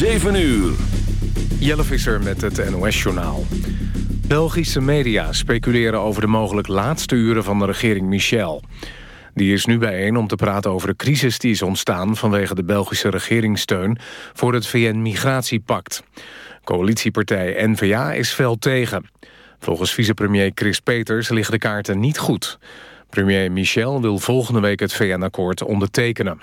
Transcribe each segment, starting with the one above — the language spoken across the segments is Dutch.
7 uur. Jelle Visser met het NOS-journaal. Belgische media speculeren over de mogelijk laatste uren van de regering Michel. Die is nu bijeen om te praten over de crisis die is ontstaan... vanwege de Belgische regeringssteun voor het VN-migratiepact. Coalitiepartij N-VA is fel tegen. Volgens vicepremier Chris Peters liggen de kaarten niet goed. Premier Michel wil volgende week het VN-akkoord ondertekenen.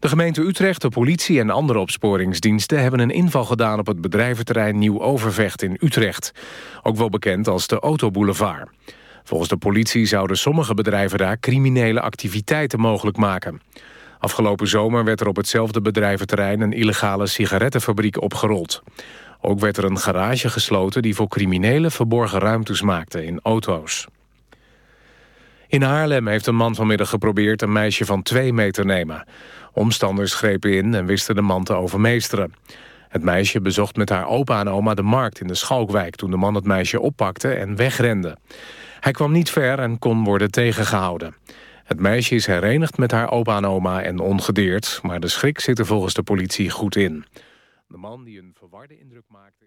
De gemeente Utrecht, de politie en andere opsporingsdiensten... hebben een inval gedaan op het bedrijventerrein Nieuw-Overvecht in Utrecht. Ook wel bekend als de Autoboulevard. Volgens de politie zouden sommige bedrijven daar criminele activiteiten mogelijk maken. Afgelopen zomer werd er op hetzelfde bedrijventerrein... een illegale sigarettenfabriek opgerold. Ook werd er een garage gesloten die voor criminelen verborgen ruimtes maakte in auto's. In Haarlem heeft een man vanmiddag geprobeerd een meisje van twee meter nemen. Omstanders grepen in en wisten de man te overmeesteren. Het meisje bezocht met haar opa en oma de markt in de Schalkwijk... toen de man het meisje oppakte en wegrende. Hij kwam niet ver en kon worden tegengehouden. Het meisje is herenigd met haar opa en oma en ongedeerd... maar de schrik zit er volgens de politie goed in. De man die een verwarde indruk maakte...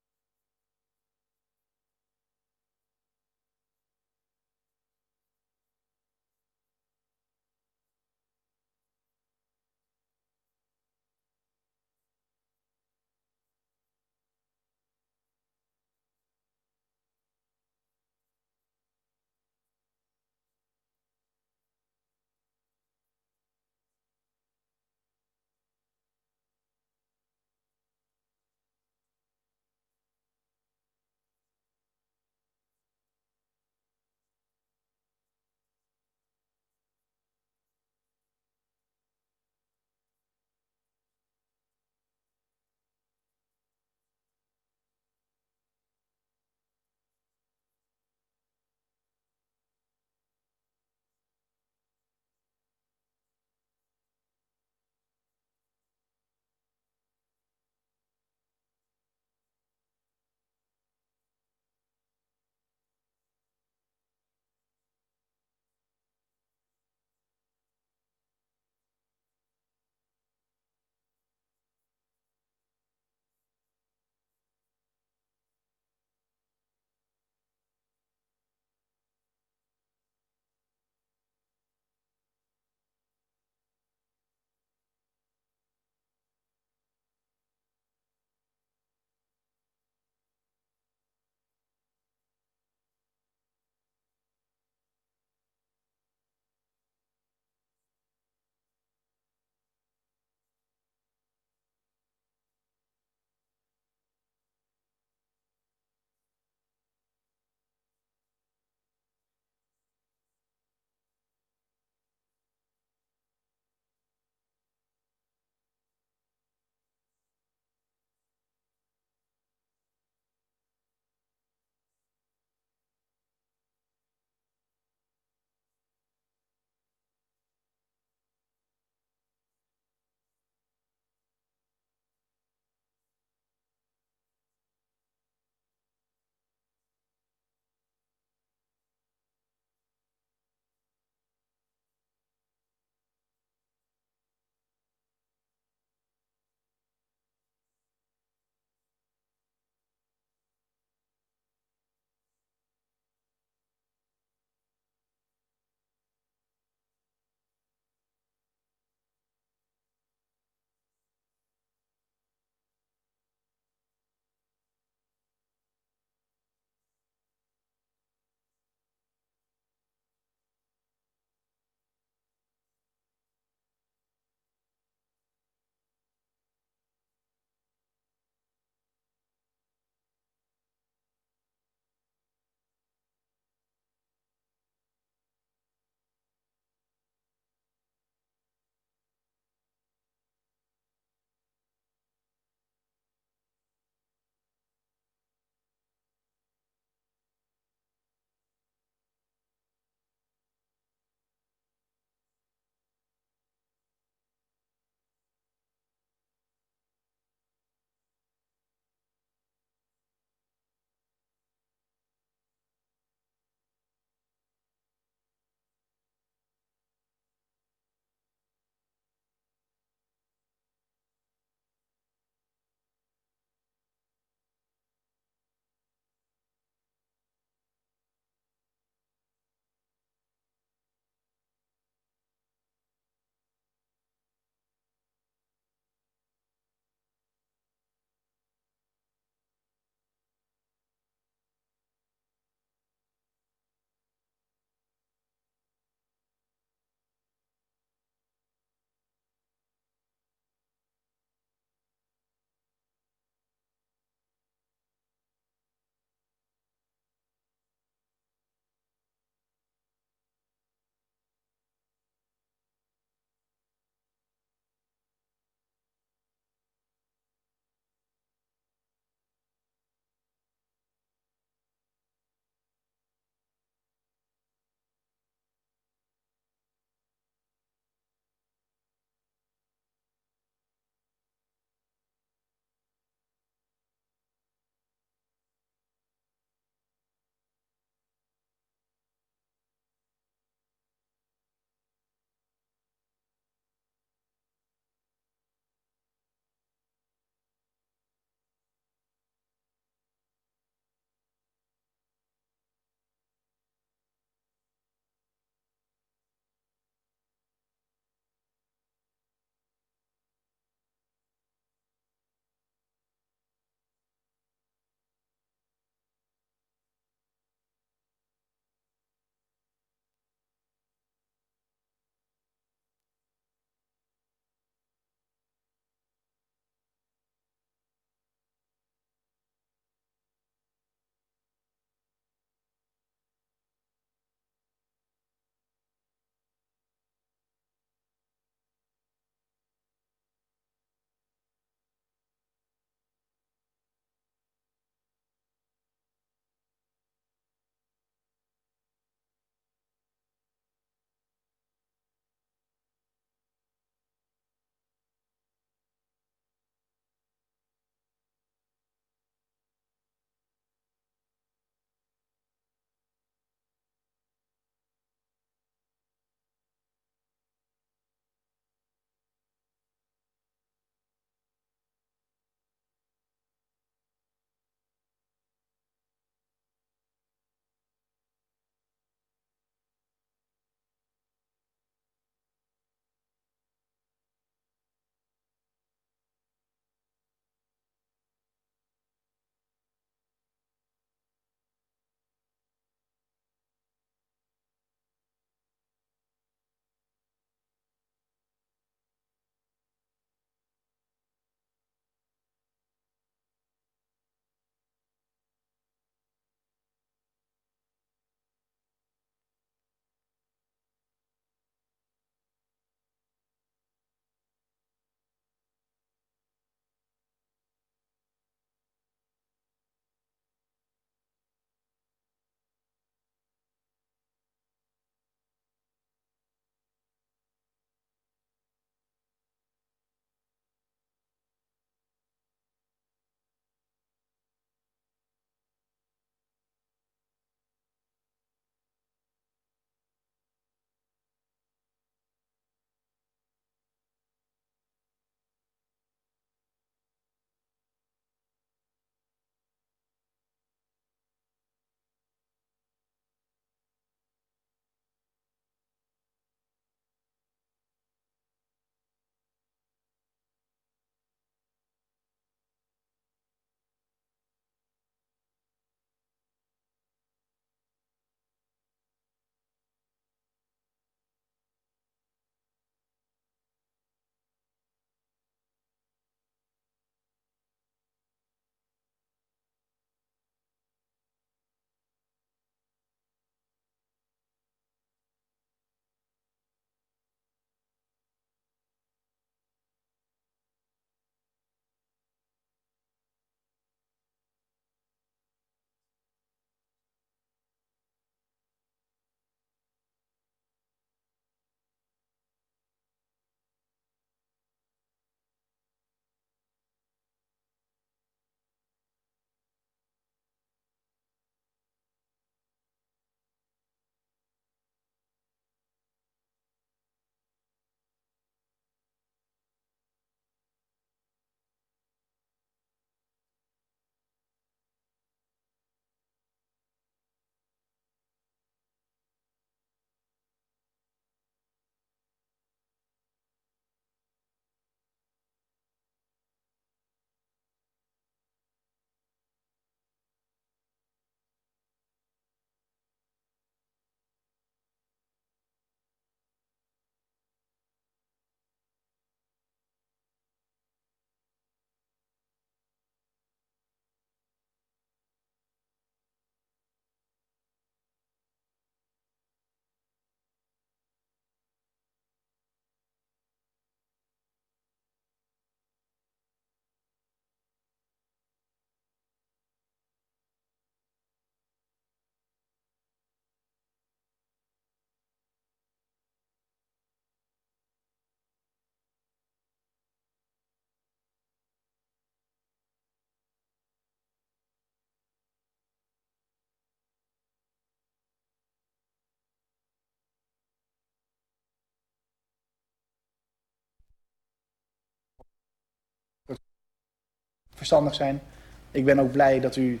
verstandig zijn. Ik ben ook blij dat u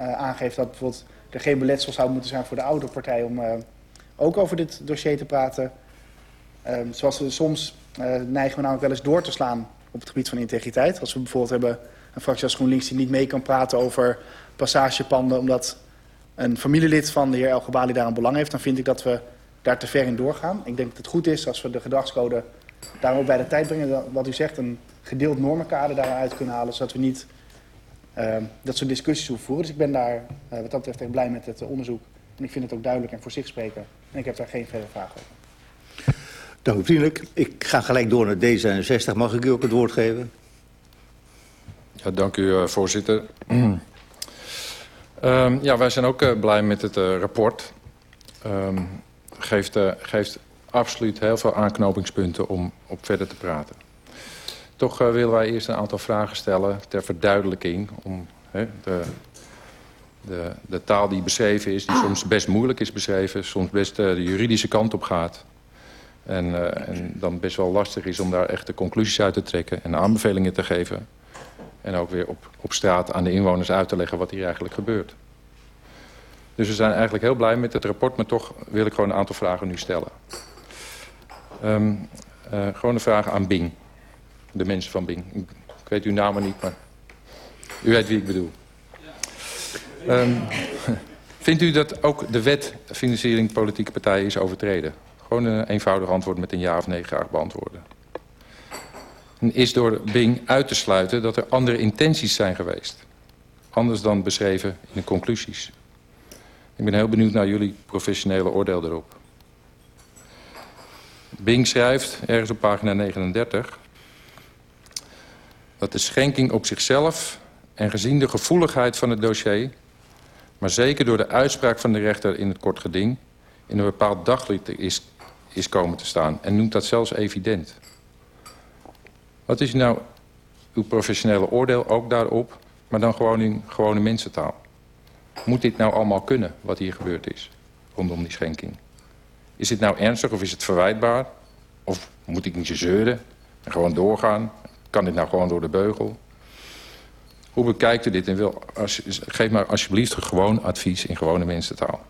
uh, aangeeft dat bijvoorbeeld er geen beletsel zou moeten zijn voor de oude partij om uh, ook over dit dossier te praten. Uh, zoals we soms neigen we namelijk wel eens door te slaan op het gebied van integriteit. Als we bijvoorbeeld hebben een fractie als GroenLinks die niet mee kan praten over passagepanden omdat een familielid van de heer El Gabali daar een belang heeft, dan vind ik dat we daar te ver in doorgaan. Ik denk dat het goed is als we de gedragscode daarom bij de tijd brengen, wat u zegt, een gedeeld normenkader daaruit kunnen halen, zodat we niet uh, dat soort discussies hoeven voeren. Dus ik ben daar uh, wat dat betreft echt blij met het uh, onderzoek. En ik vind het ook duidelijk en voor zich spreken. En ik heb daar geen verdere vragen over. Dank u vriendelijk. Ik ga gelijk door naar D66. Mag ik u ook het woord geven? Ja, dank u, uh, voorzitter. um, ja, wij zijn ook uh, blij met het uh, rapport. Um, geeft, uh, geeft absoluut heel veel aanknopingspunten om op verder te praten. Toch uh, willen wij eerst een aantal vragen stellen ter verduidelijking... om hè, de, de, de taal die beschreven is, die soms best moeilijk is beschreven... soms best uh, de juridische kant op gaat... En, uh, en dan best wel lastig is om daar echt de conclusies uit te trekken... en aanbevelingen te geven. En ook weer op, op straat aan de inwoners uit te leggen wat hier eigenlijk gebeurt. Dus we zijn eigenlijk heel blij met het rapport... maar toch wil ik gewoon een aantal vragen nu stellen. Um, uh, gewoon een vraag aan Bing. De mensen van Bing. Ik, weet uw namen niet, maar u weet wie ik bedoel. Um, vindt u dat ook de wet financiering politieke partijen is overtreden? Gewoon een eenvoudig antwoord met een ja of nee graag beantwoorden. En is door Bing uit te sluiten dat er andere intenties zijn geweest. Anders dan beschreven in de conclusies. Ik ben heel benieuwd naar jullie professionele oordeel erop. Bing schrijft, ergens op pagina 39... dat de schenking op zichzelf en gezien de gevoeligheid van het dossier... maar zeker door de uitspraak van de rechter in het kort geding... in een bepaald daglicht is, is komen te staan. En noemt dat zelfs evident. Wat is nou uw professionele oordeel ook daarop... maar dan gewoon in gewone mensentaal? Moet dit nou allemaal kunnen, wat hier gebeurd is, rondom die schenking? Is dit nou ernstig of is het verwijtbaar? Of moet ik niet zeuren en gewoon doorgaan? Kan dit nou gewoon door de beugel? Hoe bekijkt u dit en wil, als, geef maar alsjeblieft gewoon advies in gewone mensentaal.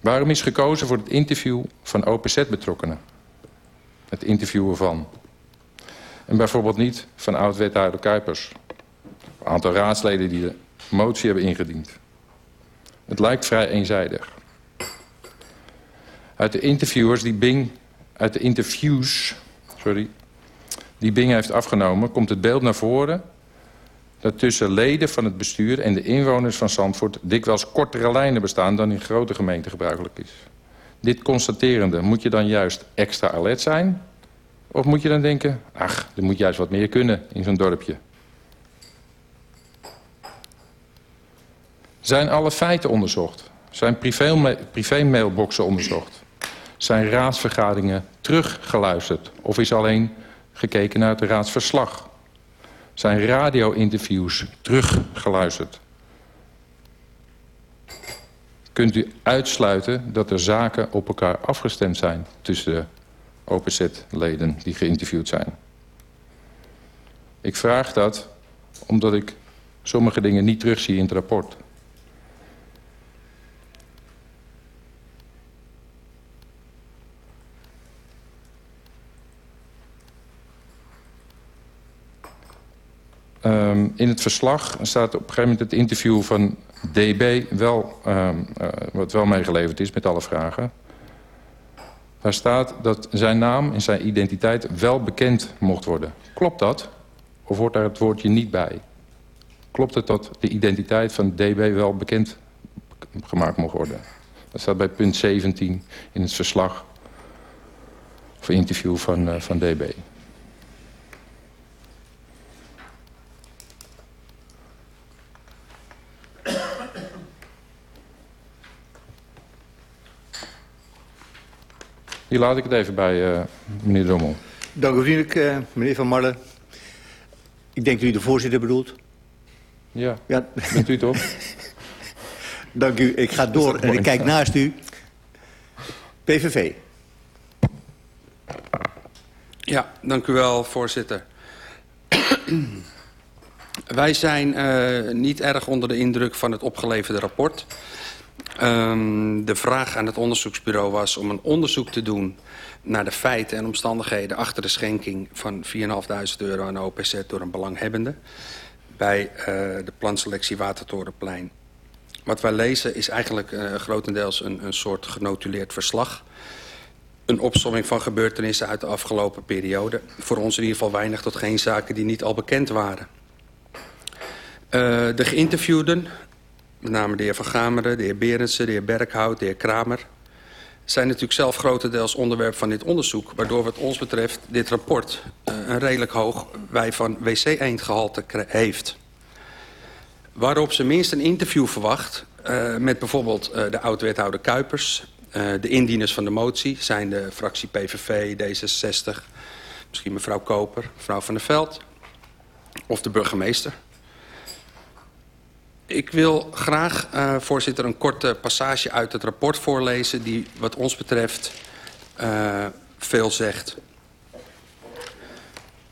Waarom is gekozen voor het interview van OPZ-betrokkenen? Het interviewen van. En bijvoorbeeld niet van oud-wethouder Kuipers. Een aantal raadsleden die de motie hebben ingediend. Het lijkt vrij eenzijdig. Uit de interviewers die Bing, uit de interviews, sorry, die Bing heeft afgenomen, komt het beeld naar voren dat tussen leden van het bestuur en de inwoners van Zandvoort dikwijls kortere lijnen bestaan dan in grote gemeenten gebruikelijk is. Dit constaterende, moet je dan juist extra alert zijn? Of moet je dan denken, ach, er moet juist wat meer kunnen in zo'n dorpje. Zijn alle feiten onderzocht? Zijn privé-mailboxen onderzocht? Zijn raadsvergaderingen teruggeluisterd? Of is alleen gekeken naar het raadsverslag? Zijn radio-interviews teruggeluisterd? Kunt u uitsluiten dat er zaken op elkaar afgestemd zijn... tussen de OPZ-leden die geïnterviewd zijn? Ik vraag dat omdat ik sommige dingen niet terugzie in het rapport... Um, in het verslag staat op een gegeven moment het interview van DB... Wel, um, uh, wat wel meegeleverd is met alle vragen. Daar staat dat zijn naam en zijn identiteit wel bekend mocht worden. Klopt dat? Of wordt daar het woordje niet bij? Klopt het dat de identiteit van DB wel bekend gemaakt mocht worden? Dat staat bij punt 17 in het verslag... of interview van, uh, van DB. Hier laat ik het even bij uh, meneer Drommel. Dank u vriendelijk, uh, meneer Van Marlen. Ik denk dat u de voorzitter bedoelt. Ja, ja. bent u toch? Dank u. Ik ga door en ik kijk naast u. PVV. Ja, dank u wel, voorzitter. Wij zijn uh, niet erg onder de indruk van het opgeleverde rapport. Um, de vraag aan het onderzoeksbureau was om een onderzoek te doen... naar de feiten en omstandigheden achter de schenking van 4.500 euro aan OPZ... door een belanghebbende bij uh, de planselectie Watertorenplein. Wat wij lezen is eigenlijk uh, grotendeels een, een soort genotuleerd verslag een opsomming van gebeurtenissen uit de afgelopen periode. Voor ons in ieder geval weinig tot geen zaken die niet al bekend waren. Uh, de geïnterviewden, met name de heer Van Gameren, de heer Berendsen, de heer Berkhout, de heer Kramer... zijn natuurlijk zelf grotendeels onderwerp van dit onderzoek... waardoor wat ons betreft dit rapport uh, een redelijk hoog wij van wc-eendgehalte heeft. Waarop ze minst een interview verwacht... Uh, met bijvoorbeeld uh, de oud-wethouder Kuipers... De indieners van de motie zijn de fractie PVV, D66... misschien mevrouw Koper, mevrouw Van der Veld... of de burgemeester... Ik wil graag, uh, voorzitter, een korte passage uit het rapport voorlezen... die wat ons betreft uh, veel zegt.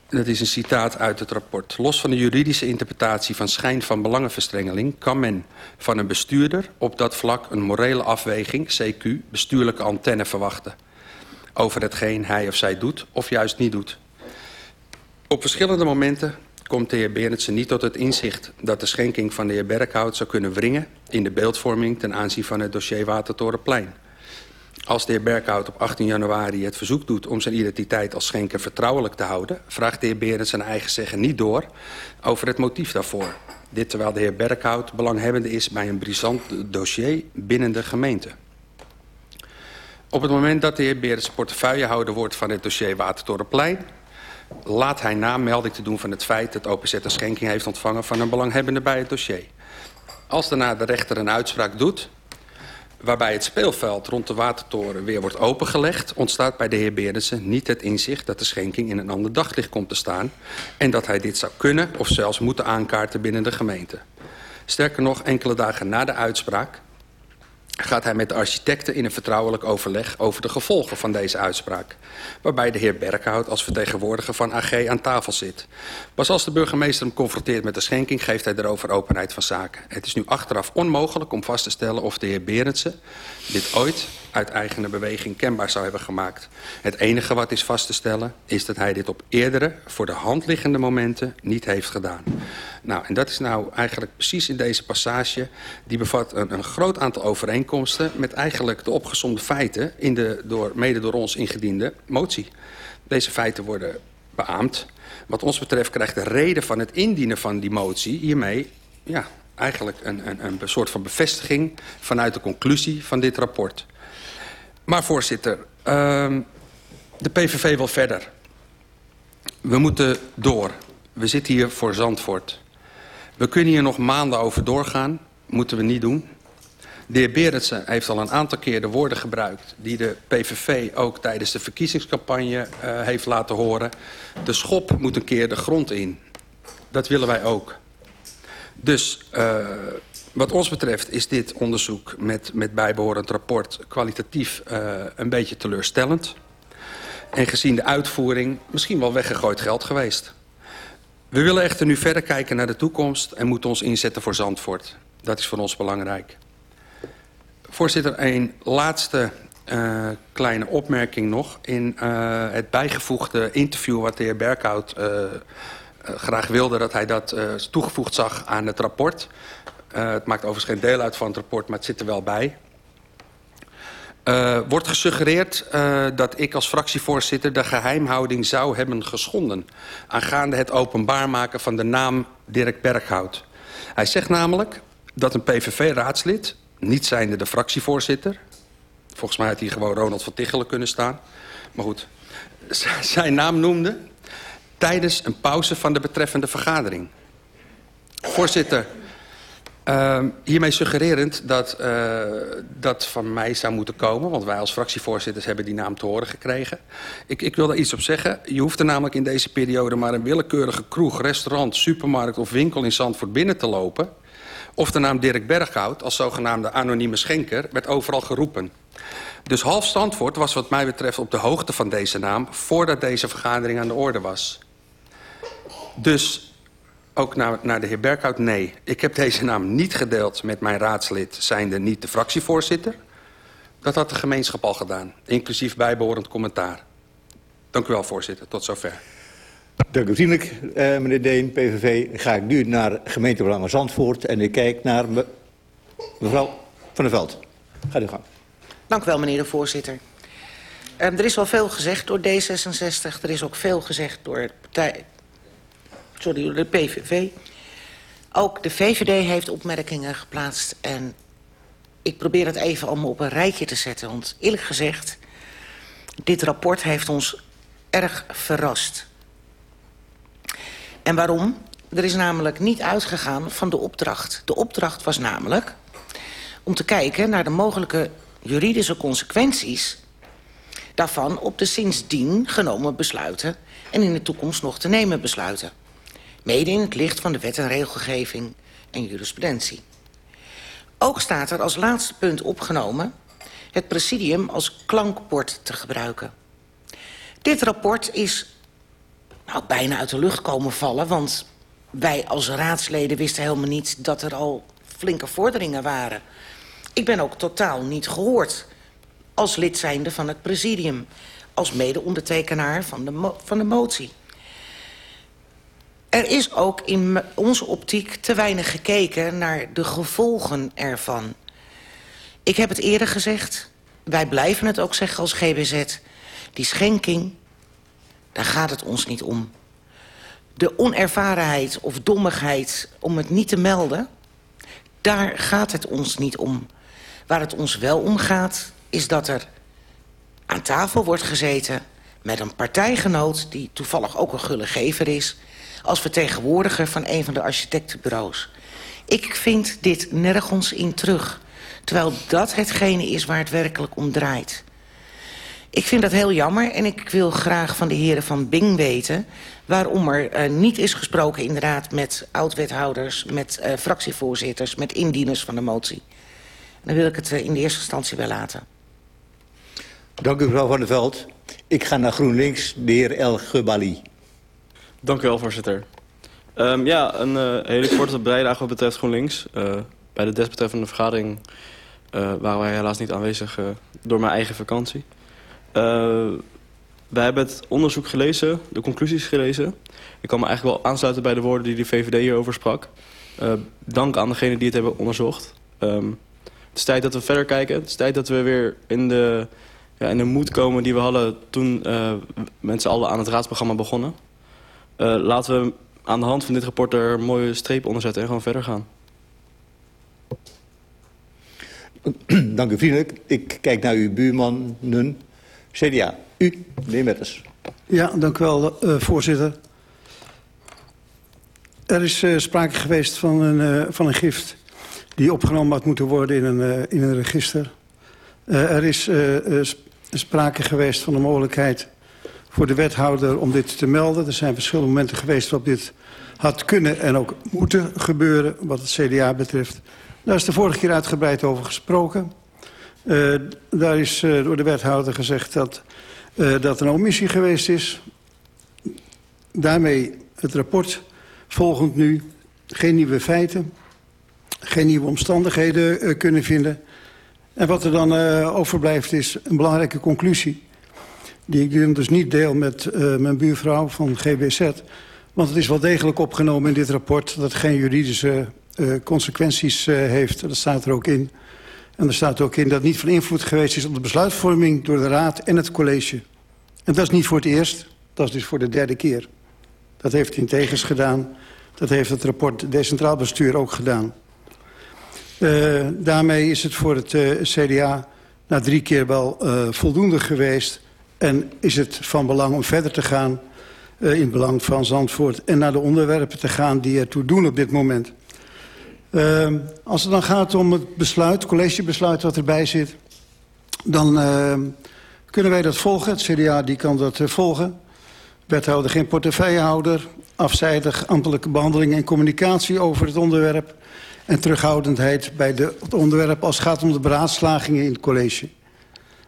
Dat is een citaat uit het rapport. Los van de juridische interpretatie van schijn van belangenverstrengeling... kan men van een bestuurder op dat vlak een morele afweging, CQ, bestuurlijke antenne verwachten. Over hetgeen hij of zij doet of juist niet doet. Op verschillende momenten komt de heer Berendsen niet tot het inzicht dat de schenking van de heer Berkhout zou kunnen wringen in de beeldvorming ten aanzien van het dossier Watertorenplein. Als de heer Berkhout op 18 januari het verzoek doet om zijn identiteit als schenker vertrouwelijk te houden, vraagt de heer Berends zijn eigen zeggen niet door over het motief daarvoor. Dit terwijl de heer Berkhout belanghebbende is bij een brisant dossier binnen de gemeente. Op het moment dat de heer Berends portefeuillehouder wordt van het dossier Watertorenplein, laat hij na melding te doen van het feit dat OPZ een schenking heeft ontvangen van een belanghebbende bij het dossier. Als daarna de rechter een uitspraak doet, waarbij het speelveld rond de watertoren weer wordt opengelegd... ontstaat bij de heer Berensen niet het inzicht dat de schenking in een ander daglicht komt te staan... en dat hij dit zou kunnen of zelfs moeten aankaarten binnen de gemeente. Sterker nog, enkele dagen na de uitspraak gaat hij met de architecten in een vertrouwelijk overleg over de gevolgen van deze uitspraak. Waarbij de heer Berkhout als vertegenwoordiger van AG aan tafel zit. Pas als de burgemeester hem confronteert met de schenking geeft hij erover openheid van zaken. Het is nu achteraf onmogelijk om vast te stellen of de heer Berendsen dit ooit uit eigene beweging kenbaar zou hebben gemaakt. Het enige wat is vast te stellen is dat hij dit op eerdere, voor de hand liggende momenten niet heeft gedaan. Nou, en dat is nou eigenlijk precies in deze passage... die bevat een, een groot aantal overeenkomsten... met eigenlijk de opgezonde feiten... in de door, mede door ons ingediende motie. Deze feiten worden beaamd. Wat ons betreft krijgt de reden van het indienen van die motie... hiermee ja, eigenlijk een, een, een soort van bevestiging... vanuit de conclusie van dit rapport. Maar voorzitter, uh, de PVV wil verder. We moeten door. We zitten hier voor Zandvoort. We kunnen hier nog maanden over doorgaan. Moeten we niet doen. De heer Berendsen heeft al een aantal keer de woorden gebruikt... die de PVV ook tijdens de verkiezingscampagne uh, heeft laten horen. De schop moet een keer de grond in. Dat willen wij ook. Dus uh, wat ons betreft is dit onderzoek met, met bijbehorend rapport... kwalitatief uh, een beetje teleurstellend. En gezien de uitvoering misschien wel weggegooid geld geweest. We willen echter nu verder kijken naar de toekomst... en moeten ons inzetten voor Zandvoort. Dat is voor ons belangrijk. Voorzitter, een laatste uh, kleine opmerking nog. In uh, het bijgevoegde interview wat de heer Berkhout graag wilde... dat hij dat toegevoegd zag aan het rapport. Het maakt overigens geen deel uit van het rapport, maar het zit er wel bij... Uh, wordt gesuggereerd uh, dat ik als fractievoorzitter de geheimhouding zou hebben geschonden... aangaande het openbaar maken van de naam Dirk Berghout. Hij zegt namelijk dat een PVV-raadslid, niet zijnde de fractievoorzitter... volgens mij had hier gewoon Ronald van Tichelen kunnen staan... maar goed, zijn naam noemde tijdens een pauze van de betreffende vergadering. Voorzitter... Uh, hiermee suggererend dat uh, dat van mij zou moeten komen. Want wij als fractievoorzitters hebben die naam te horen gekregen. Ik, ik wil daar iets op zeggen. Je hoeft er namelijk in deze periode maar een willekeurige kroeg, restaurant, supermarkt of winkel in Zandvoort binnen te lopen. Of de naam Dirk Berghout als zogenaamde anonieme schenker werd overal geroepen. Dus half Zandvoort was wat mij betreft op de hoogte van deze naam... voordat deze vergadering aan de orde was. Dus ook naar, naar de heer Berghout, nee. Ik heb deze naam niet gedeeld met mijn raadslid... zijnde niet de fractievoorzitter. Dat had de gemeenschap al gedaan, inclusief bijbehorend commentaar. Dank u wel, voorzitter. Tot zover. Dank u vriendelijk, uh, meneer Deen, PVV. Ga ik nu naar gemeentebelangen Zandvoort en ik kijk naar me, mevrouw Van der Veld. Ga u gang. Dank u wel, meneer de voorzitter. Um, er is al veel gezegd door D66. Er is ook veel gezegd door, de partij, sorry, de PVV. Ook de VVD heeft opmerkingen geplaatst. En ik probeer het even om op een rijtje te zetten. Want eerlijk gezegd, dit rapport heeft ons erg verrast. En waarom? Er is namelijk niet uitgegaan van de opdracht. De opdracht was namelijk om te kijken naar de mogelijke juridische consequenties daarvan op de sindsdien genomen besluiten en in de toekomst nog te nemen besluiten. Mede in het licht van de wet en regelgeving en jurisprudentie. Ook staat er als laatste punt opgenomen het presidium als klankbord te gebruiken. Dit rapport is nou, bijna uit de lucht komen vallen... want wij als raadsleden wisten helemaal niet dat er al flinke vorderingen waren. Ik ben ook totaal niet gehoord als lid zijnde van het presidium... als mede-ondertekenaar van, van de motie. Er is ook in onze optiek te weinig gekeken naar de gevolgen ervan. Ik heb het eerder gezegd, wij blijven het ook zeggen als GBZ... die schenking daar gaat het ons niet om. De onervarenheid of dommigheid om het niet te melden... daar gaat het ons niet om. Waar het ons wel om gaat, is dat er aan tafel wordt gezeten... met een partijgenoot die toevallig ook een gullegever is... als vertegenwoordiger van een van de architectenbureaus. Ik vind dit nergens in terug. Terwijl dat hetgene is waar het werkelijk om draait. Ik vind dat heel jammer en ik wil graag van de heren van Bing weten... waarom er uh, niet is gesproken inderdaad met oud-wethouders... met uh, fractievoorzitters, met indieners van de motie. Dan wil ik het uh, in de eerste instantie wel laten. Dank u mevrouw Van der Veld. Ik ga naar GroenLinks, de heer El Gebali. Dank u wel, voorzitter. Um, ja, een uh, hele korte bijdrage wat betreft GroenLinks. Uh, bij de desbetreffende vergadering uh, waren wij helaas niet aanwezig door mijn eigen vakantie. Wij hebben het onderzoek gelezen, de conclusies gelezen. Ik kan me eigenlijk wel aansluiten bij de woorden die de VVD hierover sprak. Dank aan degenen die het hebben onderzocht. Um, het is tijd dat we verder kijken. Het is tijd dat we weer in de, ja, in de moed komen die we hadden toen mensen allen aan het raadsprogramma begonnen. Uh, laten we aan de hand van dit rapport er een mooie streep onder zetten en gewoon verder gaan. Dank u vriendelijk. Ik kijk naar uw buurman, Nun. CDA, u, meneer Metters. Ja, dank u wel, uh, voorzitter. Er is uh, sprake geweest van een, uh, van een gift die opgenomen had moeten worden in een, in een register. er is sprake geweest van de mogelijkheid voor de wethouder om dit te melden. Er zijn verschillende momenten geweest waarop dit had kunnen en ook moeten gebeuren wat het CDA betreft. Daar is de vorige keer uitgebreid over gesproken. Uh, daar is uh, door de wethouder gezegd dat uh, dat een omissie geweest is. Daarmee het rapport volgend nu. Geen nieuwe feiten, geen nieuwe omstandigheden kunnen vinden. En wat er dan overblijft is een belangrijke conclusie. Die ik dus niet deel met mijn buurvrouw van GBZ. Want het is wel degelijk opgenomen in dit rapport dat het geen juridische consequenties heeft. Dat staat er ook in. En er staat ook in dat niet van invloed geweest is op de besluitvorming door de Raad en het college. En dat is niet voor het eerst, dat is dus voor de derde keer. Dat heeft Integens gedaan, dat heeft het rapport Decentraal Bestuur ook gedaan. Uh, daarmee is het voor het uh, CDA na drie keer wel uh, voldoende geweest. En is het van belang om verder te gaan in het belang van Zandvoort... en naar de onderwerpen te gaan die ertoe doen op dit moment. Uh, als het dan gaat om het besluit, het collegebesluit wat erbij zit... dan uh, kunnen wij dat volgen. Het CDA die kan dat uh, volgen. Wethouder geen portefeuillehouder. Afzijdig ambtelijke behandeling en communicatie over het onderwerp. En terughoudendheid bij de, het onderwerp als het gaat om de beraadslagingen in het college.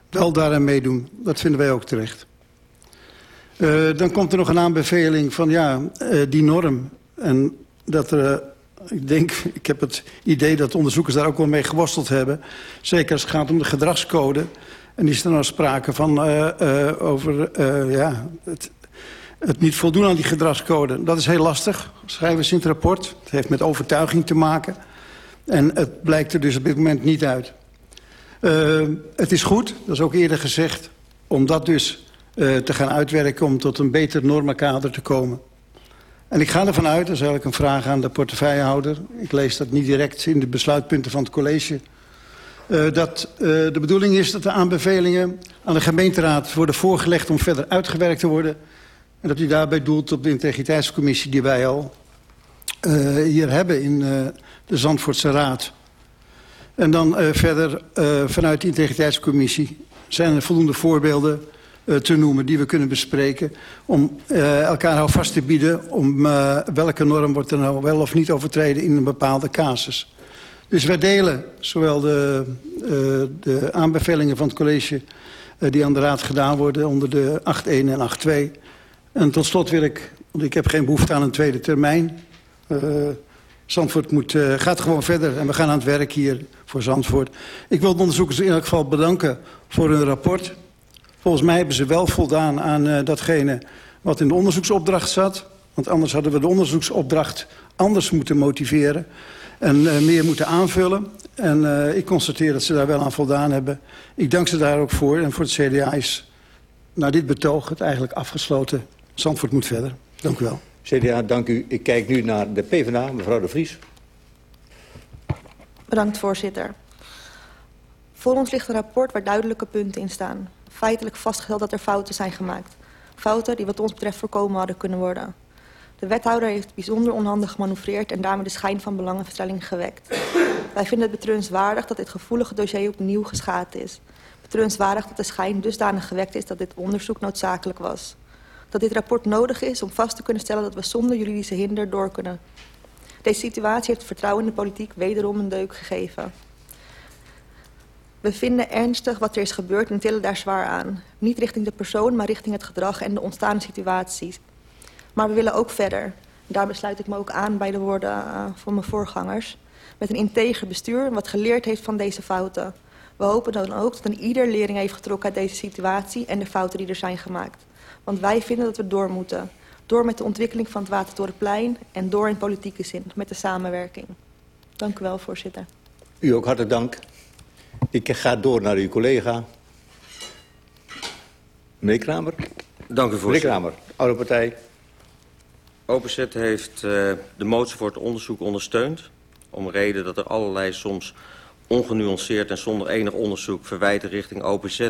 Wel daaraan meedoen. Dat vinden wij ook terecht. Uh, dan komt er nog een aanbeveling van ja, uh, die norm. En dat er, uh, ik denk, ik heb het idee dat onderzoekers daar ook wel mee geworsteld hebben. Zeker als het gaat om de gedragscode. En is er nou sprake van over ja, het, het niet voldoen aan die gedragscode. Dat is heel lastig, schrijven ze in het rapport. Het heeft met overtuiging te maken. En het blijkt er dus op dit moment niet uit. Uh, het is goed, dat is ook eerder gezegd, om dat dus uh, te gaan uitwerken... om tot een beter normenkader te komen. En ik ga ervan uit, dat is eigenlijk een vraag aan de portefeuillehouder... ik lees dat niet direct in de besluitpunten van het college... Uh, dat de bedoeling is dat de aanbevelingen aan de gemeenteraad worden voorgelegd... om verder uitgewerkt te worden... En dat u daarbij doelt op de integriteitscommissie die wij al hier hebben in de Zandvoortse Raad. En dan uh, verder vanuit de integriteitscommissie zijn er voldoende voorbeelden te noemen die we kunnen bespreken. Om elkaar houvast te bieden om welke norm wordt er nou wel of niet overtreden in een bepaalde casus. Dus wij delen zowel de, de aanbevelingen van het college die aan de raad gedaan worden onder de 8.1 en 8.2... En tot slot wil ik, want ik heb geen behoefte aan een tweede termijn. Zandvoort moet, uh, gaat gewoon verder en we gaan aan het werk hier voor Zandvoort. Ik wil de onderzoekers in elk geval bedanken voor hun rapport. Volgens mij hebben ze wel voldaan aan uh, datgene wat in de onderzoeksopdracht zat. Want anders hadden we de onderzoeksopdracht anders moeten motiveren. En uh, meer moeten aanvullen. En ik constateer dat ze daar wel aan voldaan hebben. Ik dank ze daar ook voor. En voor het CDA is na dit betoog het eigenlijk afgesloten Zandvoort moet verder. Dank u wel. CDA, dank u. Ik kijk nu naar de PvdA, mevrouw de Vries. Bedankt, voorzitter. Voor ons ligt een rapport waar duidelijke punten in staan. Feitelijk vastgesteld dat er fouten zijn gemaakt. Fouten die wat ons betreft voorkomen hadden kunnen worden. De wethouder heeft bijzonder onhandig gemanoeuvreerd en daarmee de schijn van belangenverstelling gewekt. Wij vinden het betreurenswaardig dat dit gevoelige dossier opnieuw geschaad is. Betreurenswaardig dat de schijn dusdanig gewekt is dat dit onderzoek noodzakelijk was dat dit rapport nodig is om vast te kunnen stellen dat we zonder juridische hinder door kunnen. Deze situatie heeft vertrouwen in de politiek wederom een deuk gegeven. We vinden ernstig wat er is gebeurd en tillen daar zwaar aan. Niet richting de persoon, maar richting het gedrag en de ontstaande situaties. Maar we willen ook verder. Daar besluit ik me ook aan bij de woorden uh, van mijn voorgangers. Met een integer bestuur wat geleerd heeft van deze fouten. We hopen dan ook dat een ieder lering heeft getrokken uit deze situatie en de fouten die er zijn gemaakt. Want wij vinden dat we door moeten. Door met de ontwikkeling van het Watertorenplein en door in politieke zin met de samenwerking. Dank u wel, voorzitter. U ook hartelijk dank. Ik ga door naar uw collega. Meneer Kramer. Dank u, voorzitter. Meneer Kramer, oude partij. Openzet heeft uh, de motie voor het onderzoek ondersteund. Om reden dat er allerlei soms ongenuanceerd en zonder enig onderzoek verwijten richting OPZ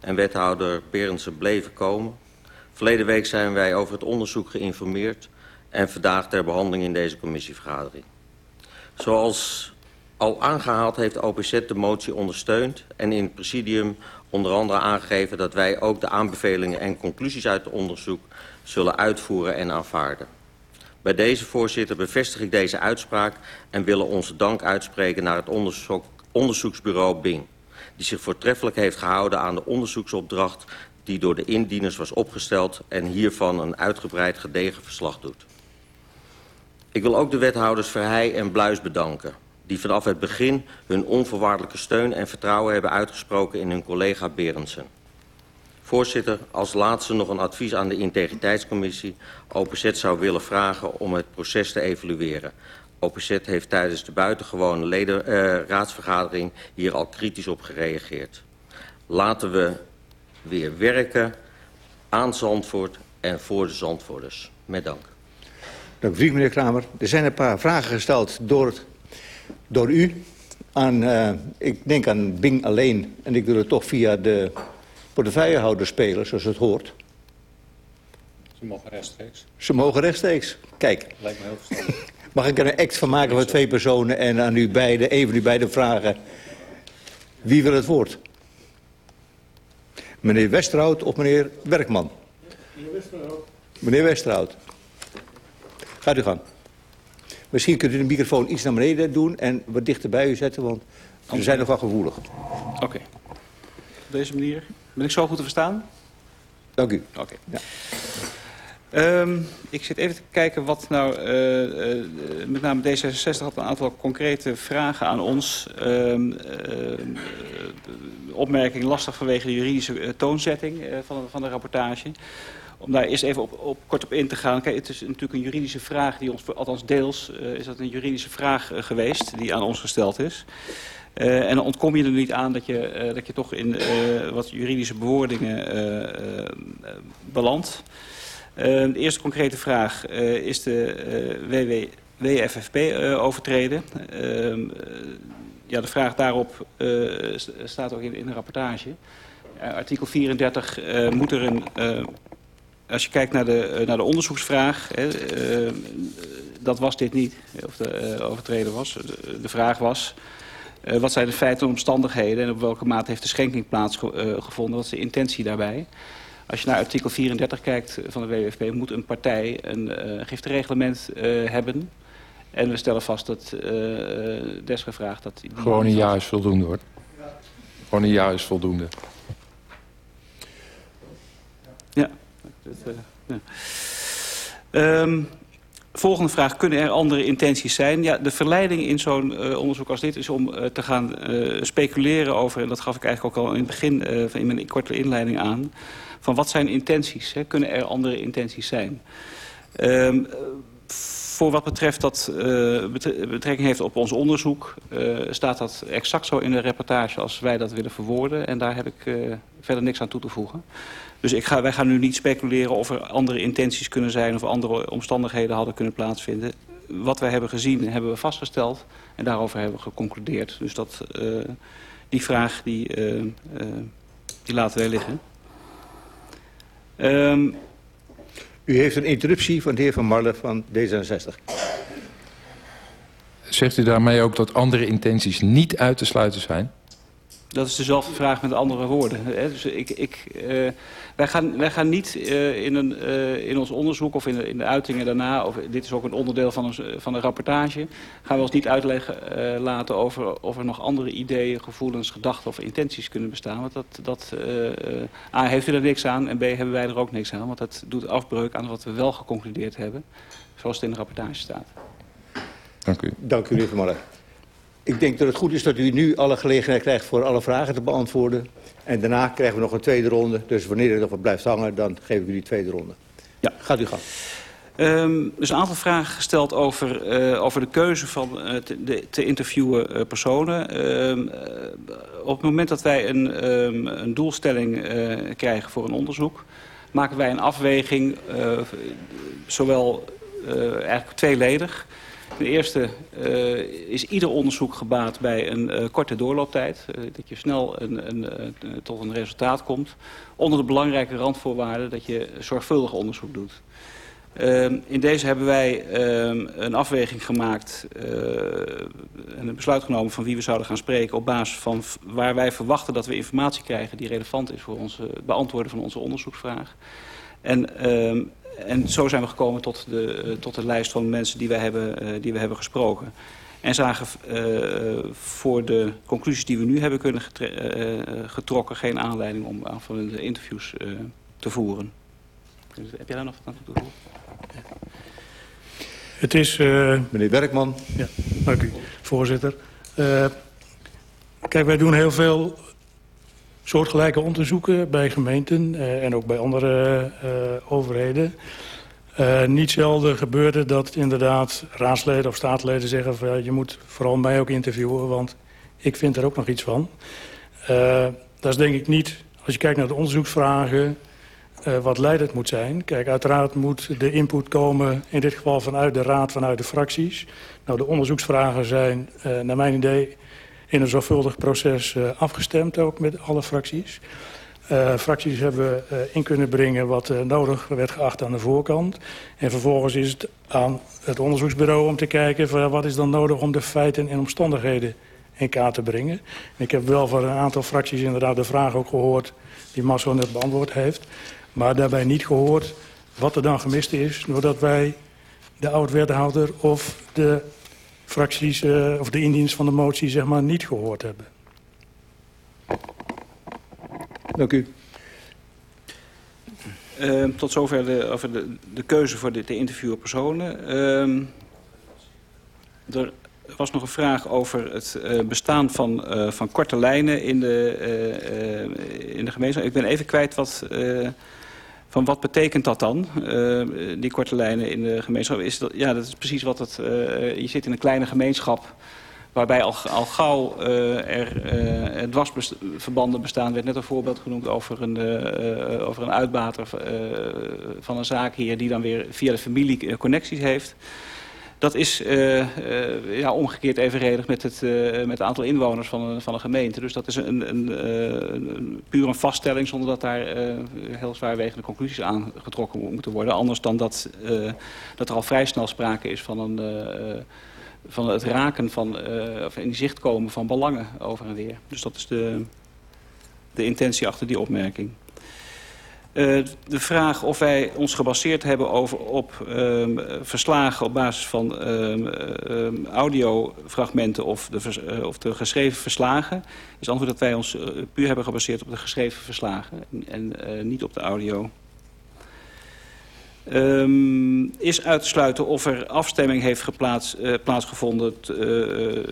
en wethouder Berendsen bleven komen. Verleden week zijn wij over het onderzoek geïnformeerd en vandaag ter behandeling in deze commissievergadering. Zoals al aangehaald heeft OPZ de motie ondersteund en in het presidium onder andere aangegeven dat wij ook de aanbevelingen en conclusies uit het onderzoek zullen uitvoeren en aanvaarden. Bij deze voorzitter bevestig ik deze uitspraak en willen onze dank uitspreken naar het onderzoek, onderzoeksbureau Bing, die zich voortreffelijk heeft gehouden aan de onderzoeksopdracht die door de indieners was opgesteld en hiervan een uitgebreid gedegen verslag doet. Ik wil ook de wethouders Verheij en Bluis bedanken... die vanaf het begin hun onvoorwaardelijke steun en vertrouwen hebben uitgesproken in hun collega Berendsen. Voorzitter, als laatste nog een advies aan de integriteitscommissie. OPZ zou willen vragen om het proces te evalueren. OPZ heeft tijdens de buitengewone leden, uh, raadsvergadering hier al kritisch op gereageerd. Laten we weer werken aan Zandvoort en voor de Zandvoorters. Met dank. Dank u, meneer Kramer. Er zijn een paar vragen gesteld door, door u. Aan, uh, ik denk aan Bing alleen. En ik wil het toch via de portefeuillehouder spelen, zoals het hoort. Ze mogen rechtstreeks. Ze mogen rechtstreeks. Kijk. Lijkt me heel verstandig. Mag ik er een act van maken van twee personen en aan u beiden, even u beiden vragen. Wie wil het woord? Meneer Westerhout of meneer Werkman? Meneer Westerhout. Meneer Westerhout. Gaat u gang. Misschien kunt u de microfoon iets naar beneden doen en wat dichter bij u zetten, want we zijn nog wel gevoelig. Oké. Okay. op deze manier. Ben ik zo goed te verstaan? Dank u. Oké. Ja. Um, ik zit even te kijken wat nou... Uh, uh, met name D66 had een aantal concrete vragen aan ons. Um, uh, opmerking lastig vanwege de juridische toonzetting van, van de rapportage. Om daar eerst even op, op, kort op in te gaan. Kijk, het is natuurlijk een juridische vraag die ons, althans deels, is dat een juridische vraag geweest die aan ons gesteld is. En dan ontkom je er niet aan dat je, dat je toch in wat juridische bewoordingen belandt. De eerste concrete vraag is de WW, WFFP overtreden. Ehm, ja, de vraag daarop staat ook in, in de rapportage. artikel 34 moet er een... als je kijkt naar de, naar de onderzoeksvraag, dat was dit niet, of de overtreden was. De, vraag was... Wat zijn de feiten en omstandigheden en op welke mate heeft de schenking plaatsgevonden? Wat is de intentie daarbij? Als je naar artikel 34 kijkt van de WWFP moet een partij een uh, giftenreglement hebben. En we stellen vast dat desgevraagd dat... Die Gewoon een ja is voldoende hoor. Gewoon een ja is voldoende. Ja. Dat, ja. Um, Volgende vraag, kunnen er andere intenties zijn? Ja, de verleiding in zo'n uh, onderzoek als dit is om uh, te gaan uh, speculeren over... en dat gaf ik eigenlijk ook al in het begin in mijn korte inleiding aan... van wat zijn intenties? Hè? Kunnen er andere intenties zijn? Um, voor wat betreft dat betrekking heeft op ons onderzoek... staat dat exact zo in de reportage als wij dat willen verwoorden. En daar heb ik verder niks aan toe te voegen. Dus ik ga, wij gaan nu niet speculeren of er andere intenties kunnen zijn... of andere omstandigheden hadden kunnen plaatsvinden. Wat wij hebben gezien hebben we vastgesteld en daarover hebben we geconcludeerd. Dus dat, die vraag die, die laten wij liggen. Um, U heeft een interruptie van de heer Van Marle van D66. Zegt u daarmee ook dat andere intenties niet uit te sluiten zijn? Dat is dezelfde vraag met andere woorden. Dus ik, ik, uh, wij, gaan, wij gaan niet uh, in, een, uh, in ons onderzoek of in de, in de uitingen daarna... of dit is ook een onderdeel van, ons, van de rapportage... gaan we ons niet uitleggen laten over of er nog andere ideeën, gevoelens, gedachten of intenties kunnen bestaan. Want dat, dat A, heeft u er niks aan en B, hebben wij er ook niks aan. Want dat doet afbreuk aan wat we wel geconcludeerd hebben, zoals het in de rapportage staat. Dank u. Dank u, meneer Van Marlen. Ik denk dat het goed is dat u nu alle gelegenheid krijgt voor alle vragen te beantwoorden. En daarna krijgen we nog een tweede ronde. Dus wanneer u nog wat blijft hangen, dan geef ik u die tweede ronde. Ja. Gaat u gang. Um, dus een aantal vragen gesteld over, uh, over de keuze van uh, te, de, te interviewen uh, personen. Um, op het moment dat wij een, um, een doelstelling krijgen voor een onderzoek... maken wij een afweging, zowel eigenlijk tweeledig... Ten eerste uh, is ieder onderzoek gebaat bij een uh, korte doorlooptijd. Uh, dat je snel een, een, tot een resultaat komt. Onder de belangrijke randvoorwaarden dat je zorgvuldig onderzoek doet. in deze hebben wij een afweging gemaakt en een besluit genomen van wie we zouden gaan spreken op basis van waar wij verwachten dat we informatie krijgen die relevant is voor ons beantwoorden van onze onderzoeksvraag. En en zo zijn we gekomen tot de, uh, tot de lijst van mensen die we hebben, uh, die we hebben gesproken. En zagen uh, voor de conclusies die we nu hebben kunnen getrokken... geen aanleiding om aanvullende interviews te voeren. Heb jij daar nog wat aan toe te voegen? Het is... Meneer Werkman. Ja, dank u, voorzitter. kijk, wij doen heel veel soortgelijke onderzoeken bij gemeenten uh, en ook bij andere uh, overheden. Uh, niet zelden gebeurt het dat inderdaad raadsleden of staatsleden zeggen... Van, je moet vooral mij ook interviewen, want ik vind er ook nog iets van. dat is denk ik niet, als je kijkt naar de onderzoeksvragen... wat leidend moet zijn. Kijk, uiteraard moet de input komen, in dit geval vanuit de raad, vanuit de fracties. Nou, de onderzoeksvragen zijn, naar mijn idee in een zorgvuldig proces uh, afgestemd, ook met alle fracties. Uh, fracties hebben uh, in kunnen brengen wat uh, nodig werd geacht aan de voorkant. En vervolgens is het aan het onderzoeksbureau om te kijken... Van, wat is dan nodig om de feiten en omstandigheden in kaart te brengen. En ik heb wel van een aantal fracties inderdaad de vraag ook gehoord... die Marcel net beantwoord heeft. Maar daarbij niet gehoord wat er dan gemist is... doordat wij de oud-wethouder of de fracties uh, of de indieners van de motie zeg maar niet gehoord hebben. Dank u. Uh, tot zover de, over de, de keuze voor de, de interviewen personen. Uh, er was nog een vraag over het uh, bestaan van, uh, van korte lijnen in de, uh, in de gemeenschap. Ik ben even kwijt wat, van wat betekent dat dan, die korte lijnen in de gemeenschap. Is dat, ja, dat is precies wat het... je zit in een kleine gemeenschap waarbij al, al gauw uh, er dwarsverbanden bestaan. werd net een voorbeeld genoemd over een, over een uitbater van een zaak hier... die dan weer via de familie connecties heeft. Dat is ja, omgekeerd evenredig met het, met het aantal inwoners van een, van een gemeente. Dus dat is een, een, een puur een vaststelling zonder dat daar heel zwaarwegende conclusies aan getrokken moeten worden. Anders dan dat, dat er al vrij snel sprake is van een van het raken van, uh, of in zicht komen van belangen over en weer. Dus dat is de, de intentie achter die opmerking. Uh, de vraag of wij ons gebaseerd hebben over, op um, verslagen op basis van um, um, audiofragmenten of de, uh, of de geschreven verslagen... is antwoord dat wij ons puur hebben gebaseerd op de geschreven verslagen en niet op de audio. Um, is uit te sluiten of er afstemming heeft uh, plaatsgevonden uh,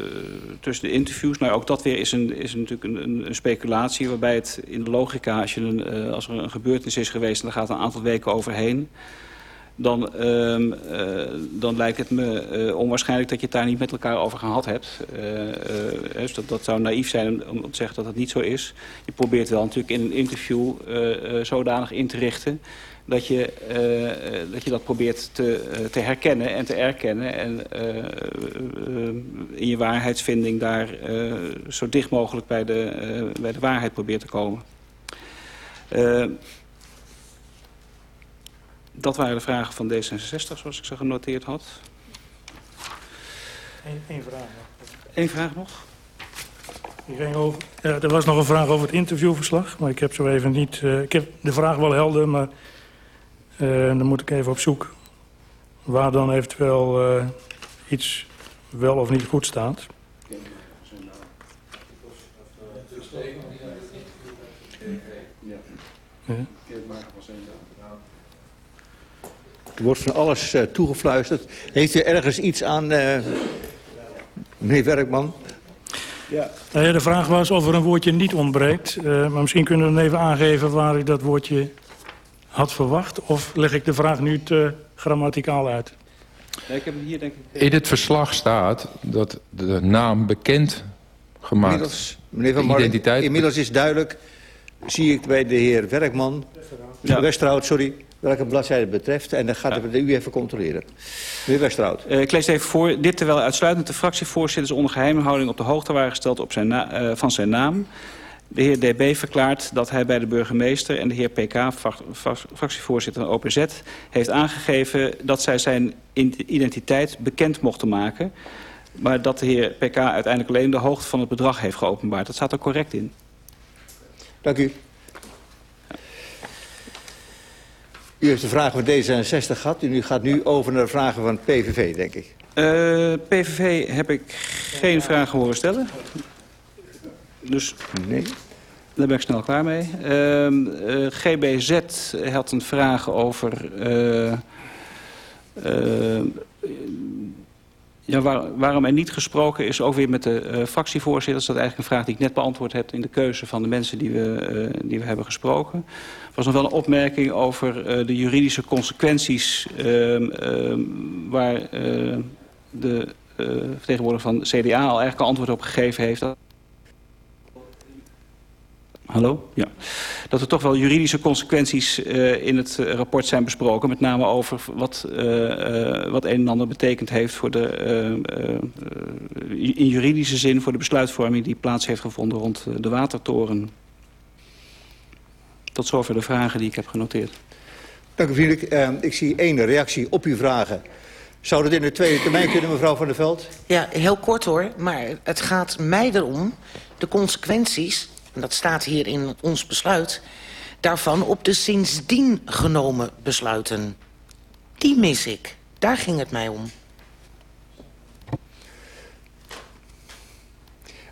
tussen de interviews. Nou, ook dat weer is, een, is natuurlijk een, een, speculatie waarbij het in de logica, als, je een, als er een gebeurtenis is geweest en er gaat een aantal weken overheen, dan, um, dan lijkt het me onwaarschijnlijk dat je het daar niet met elkaar over gehad hebt. dus dat, dat zou naïef zijn om te zeggen dat dat niet zo is. Je probeert wel natuurlijk in een interview zodanig in te richten dat je, uh, dat, je dat probeert te, uh, te herkennen en te erkennen... en uh, in je waarheidsvinding daar zo dicht mogelijk bij de, bij de waarheid probeert te komen. dat waren de vragen van D66, zoals ik ze genoteerd had. Eén vraag nog. Eén vraag nog? Die ging over, er was nog een vraag over het interviewverslag, maar ik heb zo even niet... ik heb de vraag wel helder, maar dan moet ik even op zoek waar dan eventueel uh, iets wel of niet goed staat. Ja. Er wordt van alles uh, toegefluisterd. Heeft u ergens iets aan, meneer Werkman? Ja. de vraag was of er een woordje niet ontbreekt. maar misschien kunnen we dan even aangeven waar ik dat woordje had verwacht? Of leg ik de vraag nu te grammaticaal uit? ik heb hier denk ik... In het verslag staat dat de naam bekend gemaakt inmiddels, meneer Van identiteit... Inmiddels is duidelijk, zie ik bij de heer Werkman... Ja. Westerhout, sorry, welke bladzijde betreft. En dan gaat ja. de u even controleren. Meneer Westerhout. Uh, ik lees even voor. Dit terwijl uitsluitend de fractievoorzitters onder geheimhouding op de hoogte waren gesteld op zijn uh, van zijn naam... De heer DB verklaart dat hij bij de burgemeester en de heer PK, fractievoorzitter van OPZ, heeft aangegeven dat zij zijn identiteit bekend mochten maken. Maar dat de heer PK uiteindelijk alleen de hoogte van het bedrag heeft geopenbaard. Dat staat er correct in. Dank u. U heeft de vragen van D66 gehad. U gaat nu over naar de vragen van PVV, denk ik. Uh, PVV heb ik geen vragen horen stellen. Dus nee. daar ben ik snel klaar mee. Uh, uh, GBZ had een vraag over... Uh, ja, waar, waarom er niet gesproken is, ook weer met de fractievoorzitters. Dat is eigenlijk een vraag die ik net beantwoord heb in de keuze van de mensen die we, die we hebben gesproken. Er was nog wel een opmerking over de juridische consequenties ehm, ehm, waar de vertegenwoordiger van CDA al eigenlijk een antwoord op gegeven heeft. Hallo? Ja. Dat er toch wel juridische consequenties uh, in het rapport zijn besproken. Met name over wat, uh, uh, wat een en ander betekend heeft voor de, in juridische zin voor de besluitvorming die plaats heeft gevonden rond de watertoren. Tot zover de vragen die ik heb genoteerd. Dank u vriendelijk. ik zie één reactie op uw vragen. Zou dat in de tweede termijn kunnen, mevrouw Van der Veld? Ja, heel kort hoor. Maar het gaat mij erom de consequenties en dat staat hier in ons besluit... daarvan op de sindsdien genomen besluiten. Die mis ik. Daar ging het mij om.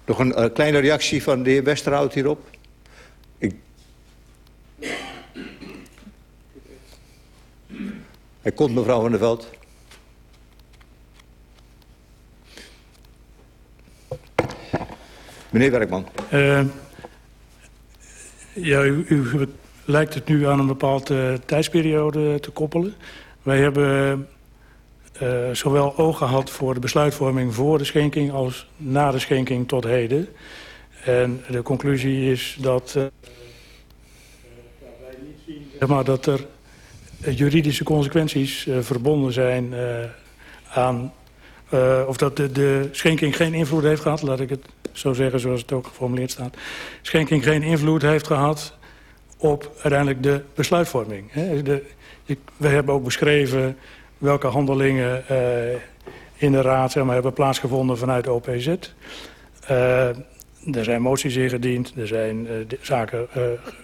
Nog een uh, kleine reactie van de heer Westerhout hierop. Ik... Hij komt, mevrouw van der Veld. Meneer Werkman. Uh, ja, u, lijkt het nu aan een bepaalde tijdsperiode te koppelen. Wij hebben uh, zowel oog gehad voor de besluitvorming voor de schenking... als na de schenking tot heden. En de conclusie is dat, uh, zeg maar, dat er juridische consequenties uh, verbonden zijn aan... Uh, of dat de, schenking geen invloed heeft gehad, laat ik het zo zeggen zoals het ook geformuleerd staat. Schenking geen invloed heeft gehad op uiteindelijk de besluitvorming. De, ik, we hebben ook beschreven welke handelingen in de raad zeg maar, hebben plaatsgevonden vanuit OPZ. Er zijn moties ingediend, er zijn zaken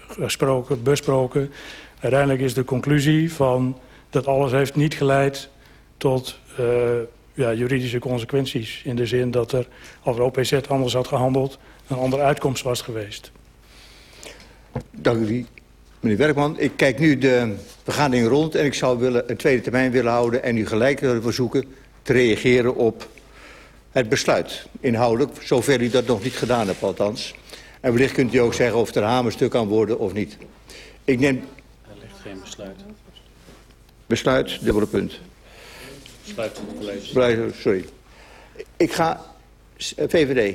gesproken, besproken. Uiteindelijk is de conclusie van dat alles heeft niet geleid tot ja, juridische consequenties. In de zin dat er, als OPZ anders had gehandeld, een andere uitkomst was geweest. Dank u, meneer Werkman. Ik kijk nu de vergadering rond en ik zou willen, een tweede termijn willen houden... en u gelijk willen verzoeken te reageren op het besluit. Inhoudelijk, zover u dat nog niet gedaan hebt althans. En wellicht kunt u ook zeggen of er hamerstuk kan worden of niet. Ik neem... Er ligt geen besluit. Besluit, dubbele punt. Van het college. Sorry. Ik ga... VVD.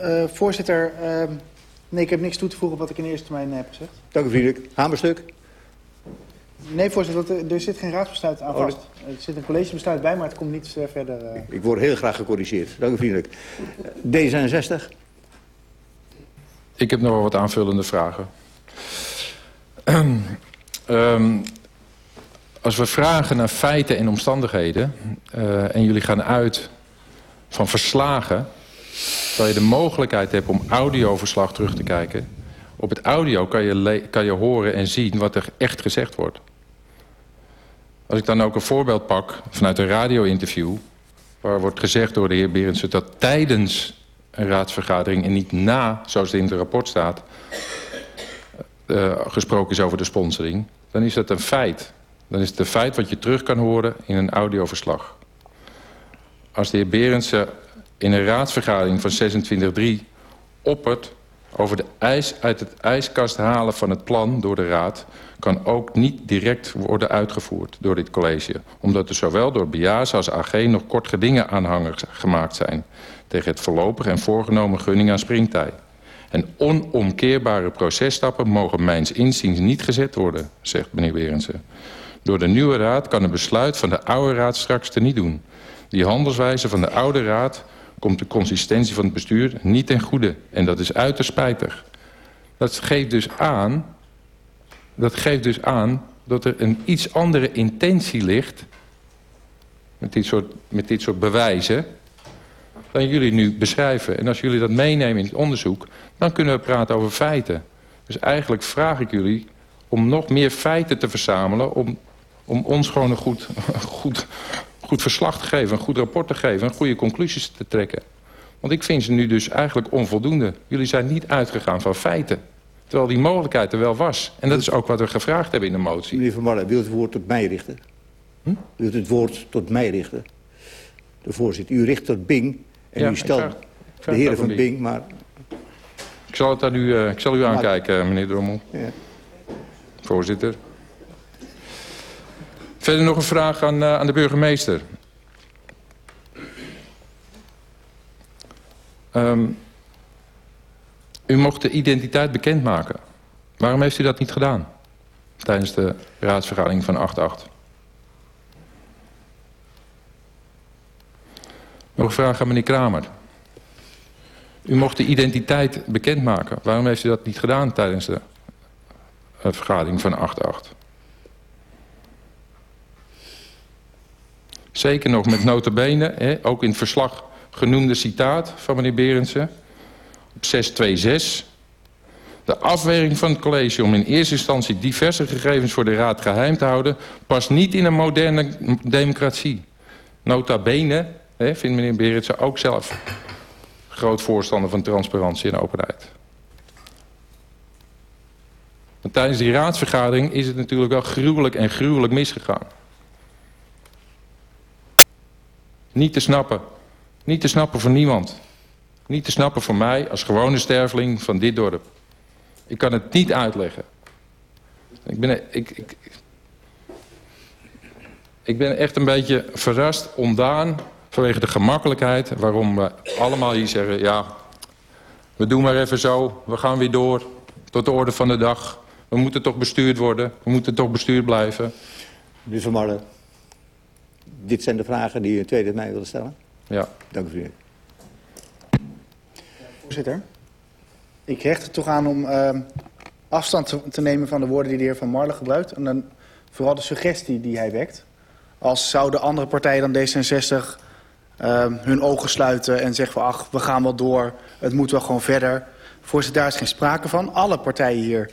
Uh, voorzitter, uh, nee, ik heb niks toe te voegen op wat ik in eerste termijn heb gezegd. Dank u vriendelijk. Hamerstuk? Nee, voorzitter, er zit geen raadsbesluit aan vast. Er zit een collegebesluit bij, maar het komt niet uh, verder... Uh... Ik word heel graag gecorrigeerd. Dank u vriendelijk. D66? Ik heb nog wel wat aanvullende vragen. um, als we vragen naar feiten en omstandigheden... Uh, en jullie gaan uit van verslagen... terwijl je de mogelijkheid hebt om audioverslag terug te kijken... op het audio kan je, kan je horen en zien wat er echt gezegd wordt. Als ik dan ook een voorbeeld pak vanuit een radio-interview... waar wordt gezegd door de heer Berendsen... dat tijdens een raadsvergadering en niet na, zoals het in het rapport staat... Uh, gesproken is over de sponsoring... dan is dat een feit. Dan is het een feit wat je terug kan horen in een audioverslag. Als de heer Berendsen in een raadsvergadering van 26.3 oppert... over de ijs uit het ijskast halen van het plan door de raad kan ook niet direct worden uitgevoerd door dit college. Omdat er zowel door BIAS als AG nog kort gedingen aanhangers gemaakt zijn... tegen het voorlopig en voorgenomen gunning aan springtij. En onomkeerbare processtappen mogen mijns inziens niet gezet worden, zegt meneer Berendsen. Door de nieuwe raad kan een besluit van de oude raad straks te niet doen. Die handelswijze van de oude raad komt de consistentie van het bestuur niet ten goede. En dat is uiterst spijtig. Dat geeft dus aan dat geeft dus aan dat er een iets andere intentie ligt... met dit soort, met dit soort bewijzen... dan jullie nu beschrijven. En als jullie dat meenemen in het onderzoek... dan kunnen we praten over feiten. Dus eigenlijk vraag ik jullie om nog meer feiten te verzamelen... om, om ons gewoon een goed, goed, goed verslag te geven, een goed rapport te geven... en goede conclusies te trekken. Want ik vind ze nu dus eigenlijk onvoldoende. Jullie zijn niet uitgegaan van feiten. Terwijl die mogelijkheid er wel was. En dat is ook wat we gevraagd hebben in de motie. Meneer Van Marlen, wilt u het woord tot mij richten? Hm? Wilt u het woord tot mij richten? De voorzitter, u richt tot Bing. En ja, u stelt vraag, de heren van Bing. Bing, maar... Ik zal, het aan u, uh, ik zal u aankijken, meneer Drommel. Ja. Voorzitter. Verder nog een vraag aan, uh, aan de burgemeester. Um, u mocht de identiteit bekendmaken. Waarom heeft u dat niet gedaan? Tijdens de raadsvergadering van 8-8. Nog een vraag aan meneer Kramer. U mocht de identiteit bekendmaken. Waarom heeft u dat niet gedaan tijdens de uh, vergadering van 8-8? Zeker nog met notabene, hè, ook in het verslag genoemde citaat van meneer Berendsen... 626. De afweging van het college om in eerste instantie diverse gegevens voor de raad geheim te houden... past niet in een moderne democratie. Nota bene, hè, vindt meneer Beritsen ook zelf groot voorstander van transparantie en openheid. Tijdens die raadsvergadering is het natuurlijk wel gruwelijk en gruwelijk misgegaan. Niet te snappen. Niet te snappen voor niemand. Niet te snappen voor mij als gewone sterveling van dit dorp. Ik kan het niet uitleggen. Ik ben, ik, ik, ik ben echt een beetje verrast, ontdaan... vanwege de gemakkelijkheid waarom we allemaal hier zeggen... ja, we doen maar even zo, we gaan weer door tot de orde van de dag. We moeten toch bestuurd worden, we moeten toch bestuurd blijven. Meneer Van dit zijn de vragen die u in tweede termijn wilde stellen? Ja. Dank u. Voorzitter, ik hecht er toch aan om uh, afstand te, te, nemen van de woorden die de heer Van Marlen gebruikt. En dan vooral de suggestie die hij wekt. Als zouden andere partijen dan D66 uh, hun ogen sluiten en zeggen van ach, we gaan wel door, het moet wel gewoon verder. Voorzitter, daar is geen sprake van. Alle partijen hier,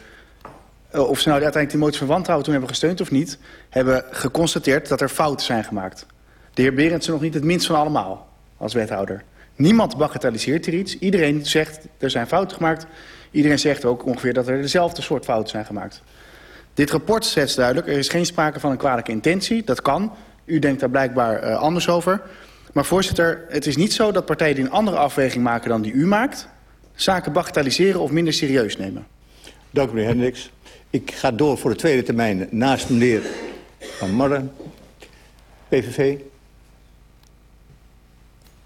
of ze nou uiteindelijk die motie van wantrouwen toen hebben gesteund of niet, hebben geconstateerd dat er fouten zijn gemaakt. De heer Berendsen nog niet het minst van allemaal als wethouder. Niemand bagatelliseert hier iets. Iedereen zegt er zijn fouten gemaakt. Iedereen zegt ook ongeveer dat er dezelfde soort fouten zijn gemaakt. Dit rapport zet duidelijk, er is geen sprake van een kwalijke intentie. Dat kan. U denkt daar blijkbaar uh, anders over. Maar voorzitter, het is niet zo dat partijen die een andere afweging maken dan die u maakt... zaken bagatelliseren of minder serieus nemen. Dank u, meneer Hendricks. Ik ga door voor de tweede termijn naast meneer Van Marren. PVV.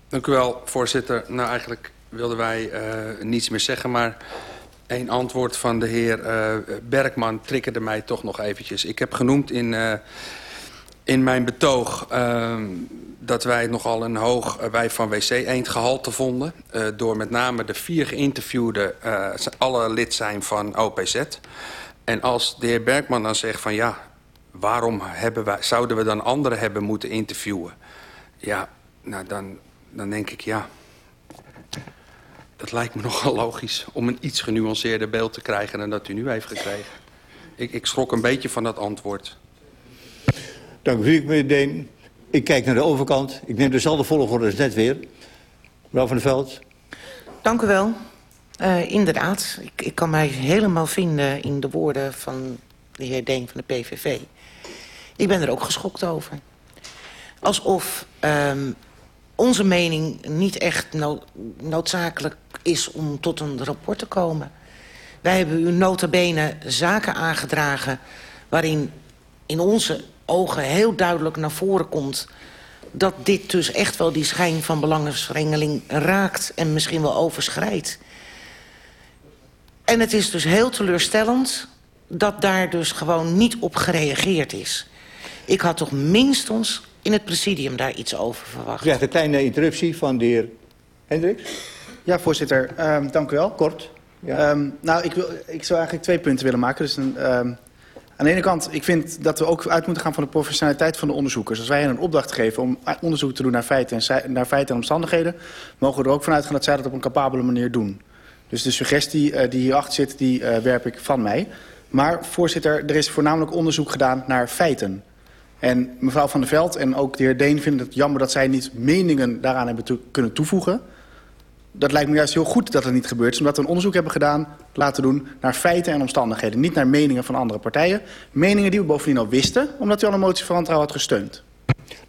Dank u wel, voorzitter. Nou, eigenlijk wilden wij uh, niets meer zeggen, maar een antwoord van de heer uh, Bergman triggerde mij toch nog eventjes. Ik heb genoemd in, uh, in mijn betoog uh, dat wij nogal een hoog wij van WC Eend gehalte vonden. Door met name de vier geïnterviewden alle lid zijn van OPZ. En als de heer Bergman dan zegt van ja, waarom hebben wij, zouden we dan anderen hebben moeten interviewen? Ja, nou dan, dan denk ik ja, dat lijkt me nogal logisch om een iets genuanceerder beeld te krijgen dan dat u nu heeft gekregen. Ik, ik schrok een beetje van dat antwoord. Dank u, meneer Deen. Ik kijk naar de overkant. Ik neem dezelfde volgorde als net weer. Mevrouw van der Veld. Dank u wel. Uh, inderdaad, ik, ik kan mij helemaal vinden in de woorden van de heer Deen van de PVV. Ik ben er ook geschokt over. Alsof um, onze mening niet echt no noodzakelijk is om tot een rapport te komen. Wij hebben u notabene zaken aangedragen waarin in onze ogen heel duidelijk naar voren komt... dat dit dus echt wel die schijn van belangenverstrengeling raakt en misschien wel overschrijdt. En het is dus heel teleurstellend dat daar dus gewoon niet op gereageerd is. Ik had toch minstens in het presidium daar iets over verwacht. Krijg een kleine interruptie van de heer Hendricks. Ja, voorzitter. Um, dank u wel. Kort. Ja. Um, nou, ik, wil, ik zou eigenlijk twee punten willen maken. Dus een, um, aan de ene kant, ik vind dat we ook uit moeten gaan van de professionaliteit van de onderzoekers. Als wij hen een opdracht geven om onderzoek te doen naar feiten en, naar feiten en omstandigheden... mogen we er ook vanuit gaan dat zij dat op een capabele manier doen. Dus de suggestie uh, die hierachter zit, die uh, werp ik van mij. Maar voorzitter, er is voornamelijk onderzoek gedaan naar feiten. En mevrouw Van der Veld en ook de heer Deen vinden het jammer dat zij niet meningen daaraan hebben to kunnen toevoegen. Dat lijkt me juist heel goed dat het niet gebeurt. Omdat we een onderzoek hebben gedaan, laten doen naar feiten en omstandigheden. Niet naar meningen van andere partijen. Meningen die we bovendien al wisten, omdat u al een motie van wantrouwen had gesteund.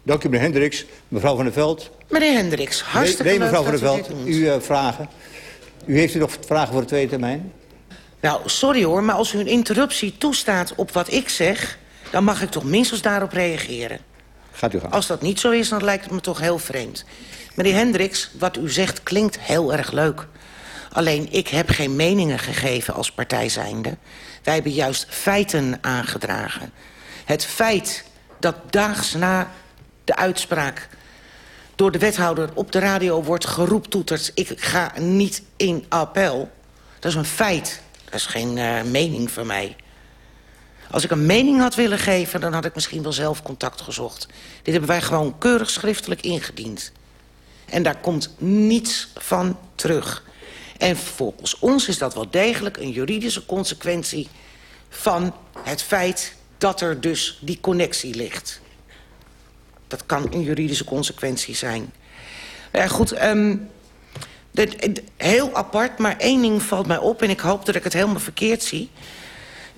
Dank u, meneer Hendricks. Mevrouw Van der Veld. Meneer Hendricks, hartstikke nee, nee, mevrouw Van der Veld, u uh, vragen. U heeft u nog vragen voor de tweede termijn? Nou, sorry hoor, maar als u een interruptie toestaat op wat ik zeg... dan mag ik toch minstens daarop reageren. Gaat u gaan. Als dat niet zo is, dan lijkt het me toch heel vreemd. Meneer Hendricks, wat u zegt klinkt heel erg leuk. Alleen, ik heb geen meningen gegeven als partij zijnde. Wij hebben juist feiten aangedragen. Het feit dat daags na de uitspraak door de wethouder op de radio wordt geroeptoeterd... ik ga niet in appel, dat is een feit. Dat is geen uh, mening van mij. Als ik een mening had willen geven, dan had ik misschien wel zelf contact gezocht. Dit hebben wij gewoon keurig schriftelijk ingediend. En daar komt niets van terug. En volgens ons is dat wel degelijk een juridische consequentie... van het feit dat er dus die connectie ligt. Dat kan een juridische consequentie zijn. Ja, goed, um, dit, heel apart, maar één ding valt mij op... en ik hoop dat ik het helemaal verkeerd zie.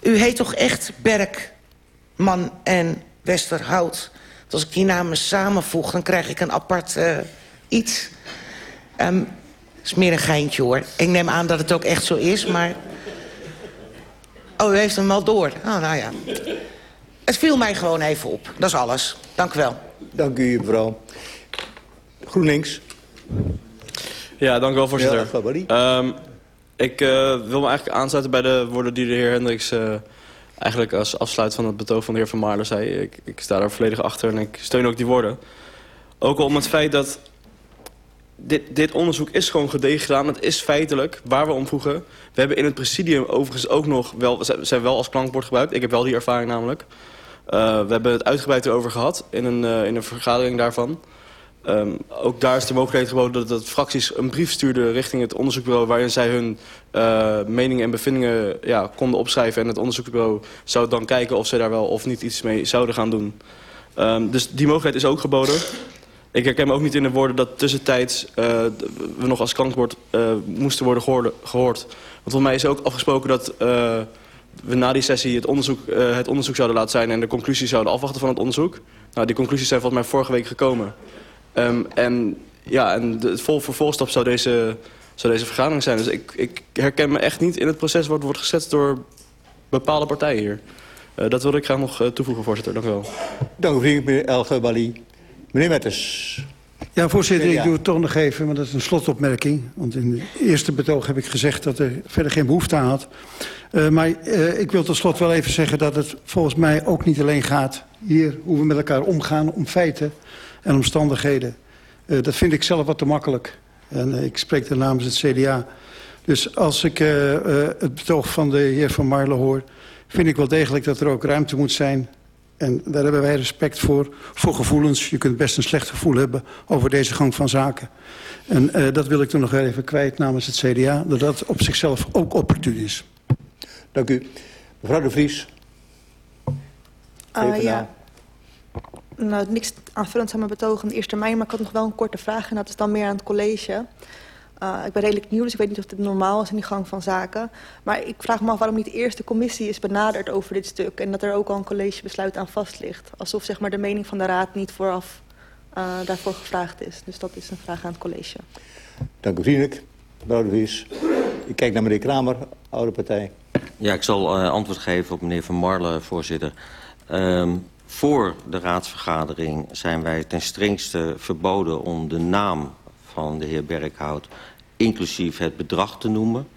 U heet toch echt Berkman en Westerhout? Als ik die namen samenvoeg, dan krijg ik een apart uh, iets. Um, is meer een geintje, hoor. Ik neem aan dat het ook echt zo is, maar... Oh, u heeft hem wel door. Oh, nou ja. Het viel mij gewoon even op. Dat is alles. Dank u wel. Dank u, mevrouw. GroenLinks. Ja, dank u wel, voorzitter. Ja, um, ik uh, wil me eigenlijk aansluiten bij de woorden die de heer Hendricks... Uh, eigenlijk als afsluit van het betoog van de heer Van Marler zei. Ik, ik sta daar volledig achter en ik steun ook die woorden. Ook al om het feit dat dit, dit onderzoek is gewoon gedegen gedaan. Het is feitelijk waar we om vroegen. We hebben in het presidium overigens ook nog wel, zijn wel als klankbord gebruikt. Ik heb wel die ervaring namelijk. Uh, we hebben het uitgebreid erover gehad in een, uh, in een vergadering daarvan. Um, ook daar is de mogelijkheid geboden dat, fracties een brief stuurden richting het onderzoekbureau... waarin zij hun uh, meningen en bevindingen ja, konden opschrijven. En het onderzoekbureau zou dan kijken of ze daar wel of niet iets mee zouden gaan doen. Um, dus die mogelijkheid is ook geboden. Ik herken me ook niet in de woorden dat tussentijds we nog als klankbord uh, moesten worden gehoord, gehoord. Want volgens mij is ook afgesproken dat we na die sessie het onderzoek, het onderzoek zouden laten zijn... en de conclusies zouden afwachten van het onderzoek. Nou, die conclusies zijn volgens mij vorige week gekomen. Um, en ja, en de vol vervolgstap zou deze, zou deze vergadering zijn. Dus ik, ik herken me echt niet in het proces wat wordt gezet door bepaalde partijen hier. Uh, dat wilde ik graag nog uh, toevoegen, voorzitter. Dank u wel. Dank u, meneer Elge Bali. Meneer Metters. Ja, voorzitter, ik doe het toch nog even, maar dat is een slotopmerking. Want in het eerste betoog heb ik gezegd dat er verder geen behoefte aan had. Uh, maar uh, ik wil tot slot wel even zeggen dat het volgens mij ook niet alleen gaat... hier hoe we met elkaar omgaan om feiten en omstandigheden. Uh, dat vind ik zelf wat te makkelijk. En ik spreek er namens het CDA. Dus als ik het betoog van de heer Van Marle hoor... vind ik wel degelijk dat er ook ruimte moet zijn en daar hebben wij respect voor, voor gevoelens. Je kunt best een slecht gevoel hebben over deze gang van zaken. En uh, dat wil ik toen nog even kwijt namens het CDA. Dat dat op zichzelf ook opportun is. Dank u. Mevrouw de Vries. Uh, ja. Nou, niks aanvullend aan mijn betoog in de eerste termijn. Maar ik had nog wel een korte vraag. En dat is dan meer aan het college. Uh, ik ben redelijk nieuw, dus ik weet niet of dit normaal is in die gang van zaken. Maar ik vraag me af waarom niet eerst de commissie is benaderd over dit stuk... en dat er ook al een collegebesluit aan vast ligt. Alsof zeg maar, de mening van de raad niet vooraf uh, daarvoor gevraagd is. Dus dat is een vraag aan het college. Dank u vriendelijk, mevrouw de Vries. Ik kijk naar meneer Kramer, oude partij. Ja, ik zal uh, antwoord geven op meneer Van Marle, voorzitter. Um, voor de raadsvergadering zijn wij ten strengste verboden om de naam van de heer Berkhout inclusief het bedrag te noemen.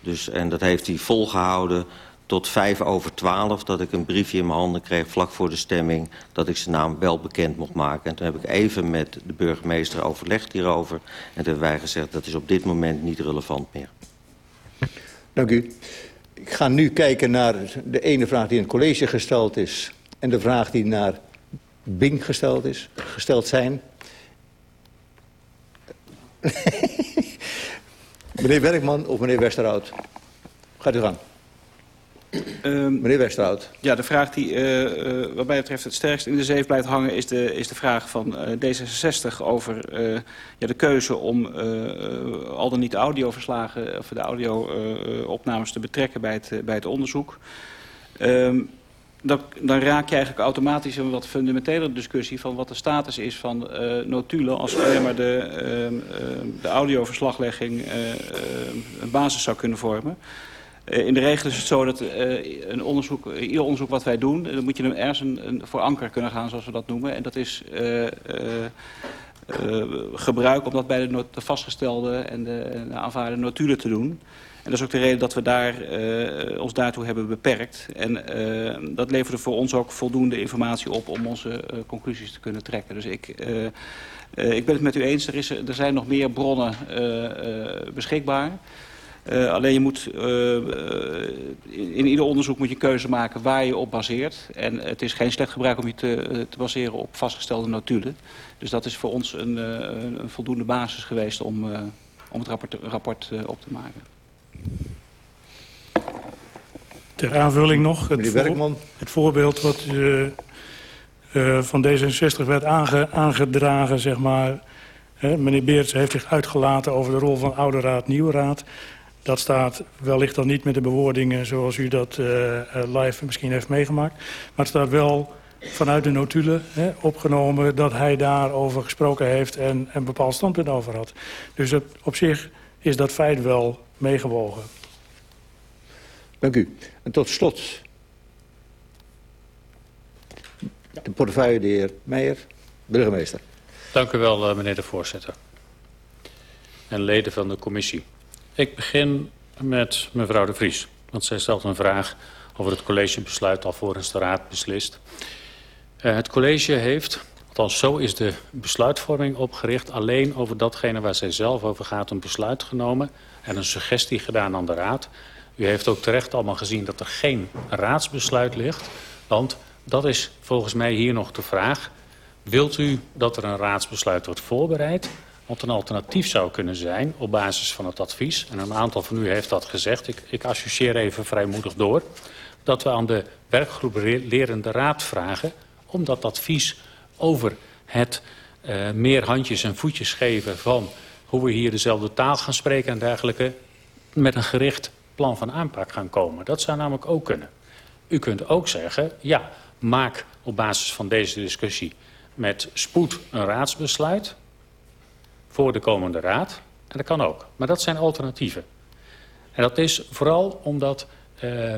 Dus, en dat heeft hij volgehouden tot vijf over twaalf... dat ik een briefje in mijn handen kreeg vlak voor de stemming... dat ik zijn naam wel bekend mocht maken. En toen heb ik even met de burgemeester overlegd hierover. En toen hebben wij gezegd dat is op dit moment niet relevant meer. Dank u. Ik ga nu kijken naar de ene vraag die in het college gesteld is... en de vraag die naar Bing gesteld, is, gesteld zijn. meneer Werkman of meneer Westerhout? Gaat u gang. Um, meneer Westerhout. Ja, de vraag die uh, uh, wat mij betreft het sterkst in de zeef blijft hangen... is de, is de vraag van uh, D66 over ja, de keuze om al dan niet de audioverslagen... of de audio-opnames te betrekken bij het, bij het onderzoek. Um, dan, dan, raak je eigenlijk automatisch een wat fundamentele discussie... van wat de status is van uh, notulen... als alleen maar de, uh, uh, de audioverslaglegging een basis zou kunnen vormen. in de regel is het zo dat een onderzoek, ieder onderzoek wat wij doen... dan moet je hem ergens een, een, voor anker kunnen gaan, zoals we dat noemen. En dat is... gebruik om dat bij de, de vastgestelde en de, de aanvaarde notulen te doen. En dat is ook de reden dat we daar, uh, ons daartoe hebben beperkt. En uh, dat leverde voor ons ook voldoende informatie op om onze uh, conclusies te kunnen trekken. Dus ik, ik ben het met u eens, er, zijn nog meer bronnen beschikbaar. Alleen je moet, in, in, ieder onderzoek moet je keuze maken waar je op baseert. En het is geen slecht gebruik om je te, te baseren op vastgestelde notulen. Dus dat is voor ons een, een voldoende basis geweest om, om het rapport, rapport op te maken. Ter aanvulling nog, het, voor, het voorbeeld wat uh, uh, van D66 werd aange, aangedragen, zeg maar. Hè, meneer Beerts heeft zich uitgelaten over de rol van oude raad, nieuwe raad. Dat staat wellicht dan niet met de bewoordingen zoals u dat uh, live misschien heeft meegemaakt. Maar het staat wel vanuit de notulen hè, opgenomen dat hij daarover gesproken heeft en een bepaald standpunt over had. Dus op zich is dat feit wel meegewogen. Dank u. En tot slot de portefeuille de heer Meijer, burgemeester. Dank u wel, meneer de voorzitter. En leden van de commissie. Ik begin met mevrouw de Vries. Want zij stelt een vraag over het collegebesluit alvorens de raad beslist. Uh, het college heeft, althans zo is de besluitvorming opgericht... alleen over datgene waar zij zelf over gaat een besluit genomen... en een suggestie gedaan aan de raad. U heeft ook terecht allemaal gezien dat er geen raadsbesluit ligt. Want dat is volgens mij hier nog de vraag. Wilt u dat er een raadsbesluit wordt voorbereid... Wat een alternatief zou kunnen zijn op basis van het advies. En een aantal van u heeft dat gezegd. Ik, ik associeer even vrijmoedig door. Dat we aan de werkgroep Lerende Raad vragen om dat advies over het uh, meer handjes en voetjes geven van hoe we hier dezelfde taal gaan spreken en dergelijke met een gericht plan van aanpak gaan komen. Dat zou namelijk ook kunnen. U kunt ook zeggen, ja, maak op basis van deze discussie met spoed een raadsbesluit voor de komende raad. En dat kan ook. Maar dat zijn alternatieven. En dat is vooral omdat uh,